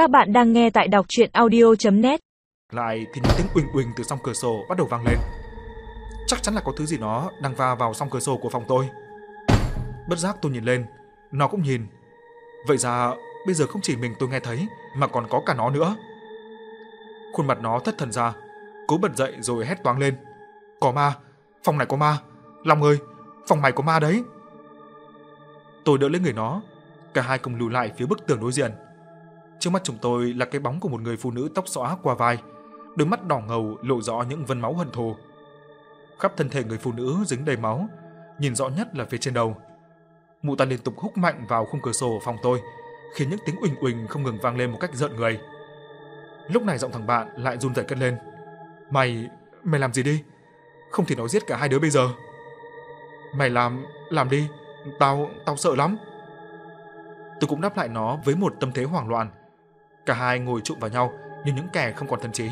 Các bạn đang nghe tại đọc chuyện audio.net Lại thì những tiếng uỳnh uỳnh từ song cửa sổ bắt đầu vang lên. Chắc chắn là có thứ gì đó đang va vào song cửa sổ của phòng tôi. Bất giác tôi nhìn lên, nó cũng nhìn. Vậy ra bây giờ không chỉ mình tôi nghe thấy mà còn có cả nó nữa. Khuôn mặt nó thất thần ra, cố bật dậy rồi hét toáng lên. Có ma, phòng này có ma. Long ơi, phòng mày có ma đấy. Tôi đỡ lấy người nó, cả hai cùng lùi lại phía bức tường đối diện. Trước mắt chúng tôi là cái bóng của một người phụ nữ tóc xõa qua vai, đôi mắt đỏ ngầu lộ rõ những vân máu hận thù. Khắp thân thể người phụ nữ dính đầy máu, nhìn rõ nhất là phía trên đầu. Mụ ta liên tục húc mạnh vào khung cửa sổ phòng tôi, khiến những tiếng uỳnh uỳnh không ngừng vang lên một cách rợn người. Lúc này giọng thằng bạn lại run rẩy cất lên. "Mày, mày làm gì đi? Không thể nói giết cả hai đứa bây giờ." "Mày làm, làm đi, tao tao sợ lắm." Tôi cũng đáp lại nó với một tâm thế hoảng loạn. Cả hai ngồi trụm vào nhau như những kẻ không còn thân trí.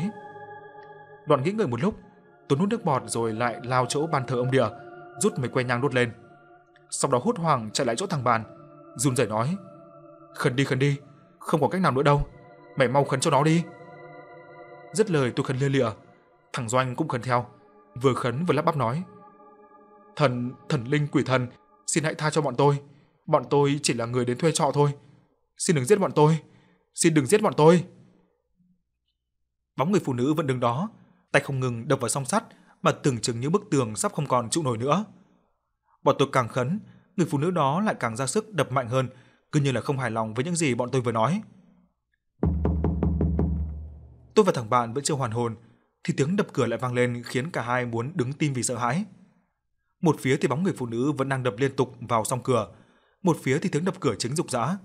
Đoạn nghĩ người một lúc, tôi nuốt nước bọt rồi lại lao chỗ bàn thờ ông địa, rút mấy que nhang đốt lên. Sau đó hốt hoảng chạy lại chỗ thằng bàn, run rẩy nói: "Khấn đi, khấn đi, không có cách nào nữa đâu, mày mau khấn cho nó đi." Dứt lời tôi khấn lia lịa, thằng Doanh cũng khấn theo, vừa khấn vừa lắp bắp nói: "Thần, thần linh quỷ thần, xin hãy tha cho bọn tôi, bọn tôi chỉ là người đến thuê trọ thôi, xin đừng giết bọn tôi, xin đừng giết bọn tôi." Bóng người phụ nữ vẫn đứng đó, tay không ngừng đập vào song sắt mà tưởng chừng như bức tường sắp không còn trụ nổi nữa. Bọn tôi càng khấn, người phụ nữ đó lại càng ra sức đập mạnh hơn, cứ như là không hài lòng với những gì bọn tôi vừa nói. Tôi và thằng bạn vẫn chưa hoàn hồn thì tiếng đập cửa lại vang lên khiến cả hai muốn đứng tim vì sợ hãi. Một phía thì bóng người phụ nữ vẫn đang đập liên tục vào song cửa, một phía thì tiếng đập cửa chính dục dã.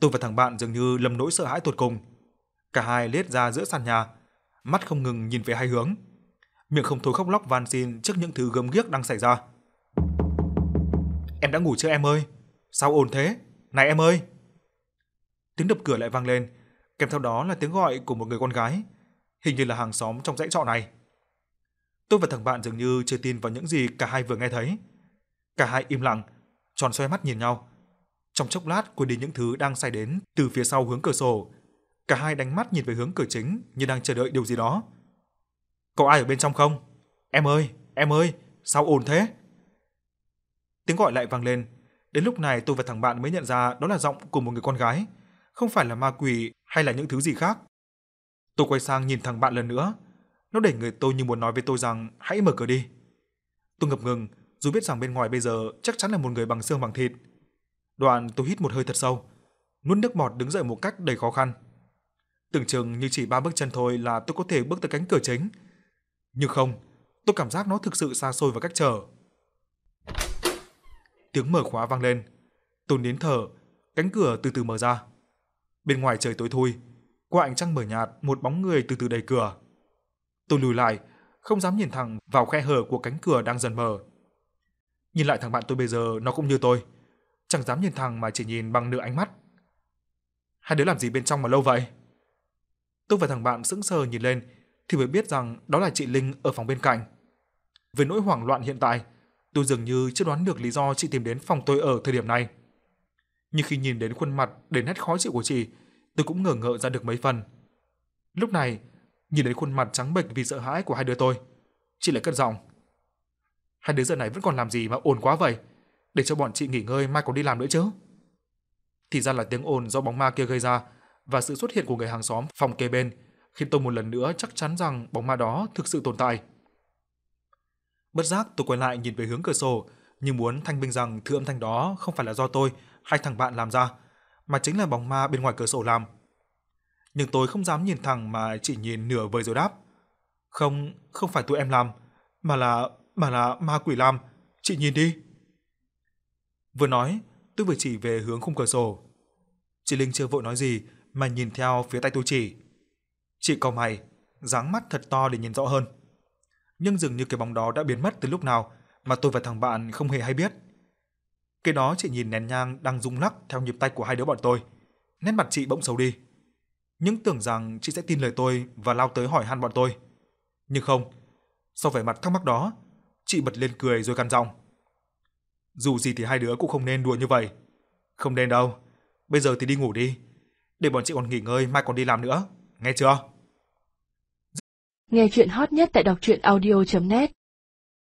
Tôi và thằng bạn dường như lâm nỗi sợ hãi tột cùng. Cả hai lết ra giữa sàn nhà, mắt không ngừng nhìn về hai hướng, miệng không thôi khóc lóc van xin trước những thứ gớm ghiếc đang xảy ra. Em đã ngủ chưa em ơi? Sao ồn thế? Này em ơi! Tiếng đập cửa lại vang lên, kèm theo đó là tiếng gọi của một người con gái, hình như là hàng xóm trong dãy trọ này. Tôi và thằng bạn dường như chưa tin vào những gì cả hai vừa nghe thấy. Cả hai im lặng, tròn xoay mắt nhìn nhau. Trong chốc lát quên đi những thứ đang xảy đến từ phía sau hướng cửa sổ. Cả hai đánh mắt nhìn về hướng cửa chính như đang chờ đợi điều gì đó. Có ai ở bên trong không? Em ơi, em ơi, sao ồn thế? Tiếng gọi lại vang lên. Đến lúc này tôi và thằng bạn mới nhận ra đó là giọng của một người con gái, không phải là ma quỷ hay là những thứ gì khác. Tôi quay sang nhìn thằng bạn lần nữa. Nó đẩy người tôi như muốn nói với tôi rằng hãy mở cửa đi. Tôi ngập ngừng, dù biết rằng bên ngoài bây giờ chắc chắn là một người bằng xương bằng thịt. Đoạn tôi hít một hơi thật sâu, nuốt nước bọt đứng dậy một cách đầy khó khăn. Tưởng chừng như chỉ ba bước chân thôi là tôi có thể bước tới cánh cửa chính. Nhưng không, tôi cảm giác nó thực sự xa xôi và cách trở. Tiếng mở khóa vang lên. Tôi nín thở, cánh cửa từ từ mở ra. Bên ngoài trời tối thui, qua ánh trăng mờ nhạt, một bóng người từ từ đẩy cửa. Tôi lùi lại, không dám nhìn thẳng vào khe hở của cánh cửa đang dần mở. Nhìn lại thằng bạn tôi bây giờ nó cũng như tôi, chẳng dám nhìn thẳng mà chỉ nhìn bằng nửa ánh mắt. Hai đứa làm gì bên trong mà lâu vậy? Tôi và thằng bạn sững sờ nhìn lên thì mới biết rằng đó là chị Linh ở phòng bên cạnh. Với nỗi hoảng loạn hiện tại, tôi dường như chưa đoán được lý do chị tìm đến phòng tôi ở thời điểm này. Nhưng khi nhìn đến khuôn mặt đến nét khó chịu của chị, tôi cũng ngờ ngợ ra được mấy phần. Lúc này, nhìn đến khuôn mặt trắng bệch vì sợ hãi của hai đứa tôi, chị lại cất giọng. Hai đứa giờ này vẫn còn làm gì mà ồn quá vậy? Để cho bọn chị nghỉ ngơi mai còn đi làm nữa chứ. Thì ra là tiếng ồn do bóng ma kia gây ra và sự xuất hiện của người hàng xóm phòng kề bên khiến tôi một lần nữa chắc chắn rằng bóng ma đó thực sự tồn tại. Bất giác tôi quay lại nhìn về hướng cửa sổ, như muốn thanh minh rằng thứ âm thanh đó không phải là do tôi hay thằng bạn làm ra, mà chính là bóng ma bên ngoài cửa sổ làm. Nhưng tôi không dám nhìn thẳng mà chỉ nhìn nửa vời rồi đáp. Không, không phải tụi em làm, mà là mà là ma quỷ làm, chị nhìn đi. Vừa nói, tôi vừa chỉ về hướng khung cửa sổ. Chị Linh chưa vội nói gì mà nhìn theo phía tay tôi chỉ. Chị cau mày, dáng mắt thật to để nhìn rõ hơn. Nhưng dường như cái bóng đó đã biến mất từ lúc nào mà tôi và thằng bạn không hề hay biết. Cái đó chị nhìn nén nhang đang rung lắc theo nhịp tay của hai đứa bọn tôi. Nét mặt chị bỗng xấu đi. Nhưng tưởng rằng chị sẽ tin lời tôi và lao tới hỏi han bọn tôi. Nhưng không, sau vẻ mặt thắc mắc đó, chị bật lên cười rồi gằn giọng. Dù gì thì hai đứa cũng không nên đùa như vậy. Không nên đâu, bây giờ thì đi ngủ đi. để bọn chị còn nghỉ ngơi mai còn đi làm nữa, nghe chưa? Nghe chuyện hot nhất tại đọc truyện audio.net